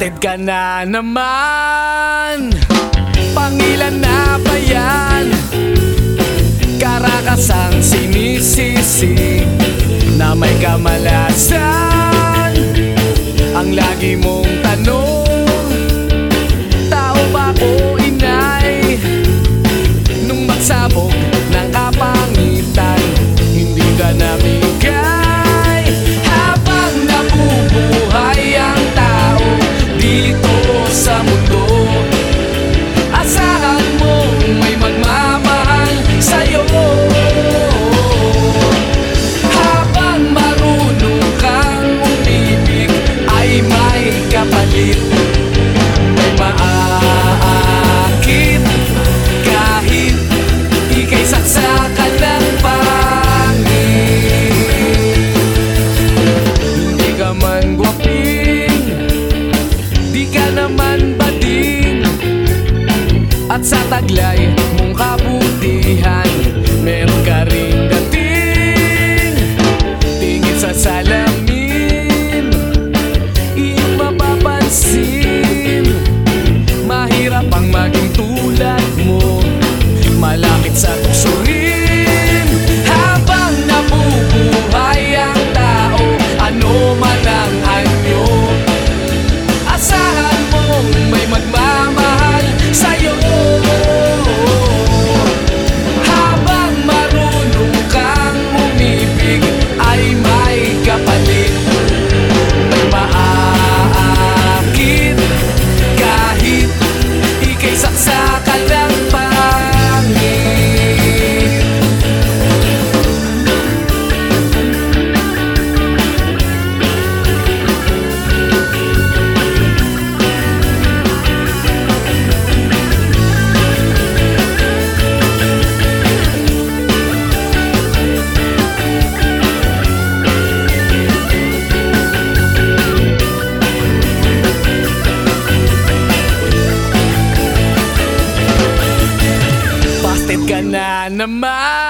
Wasted ka na naman Pangilan na ba yan? Karakas ang sinisisi Na may kamalasan Ang lagi mong naman ba din? At sa taglay naman!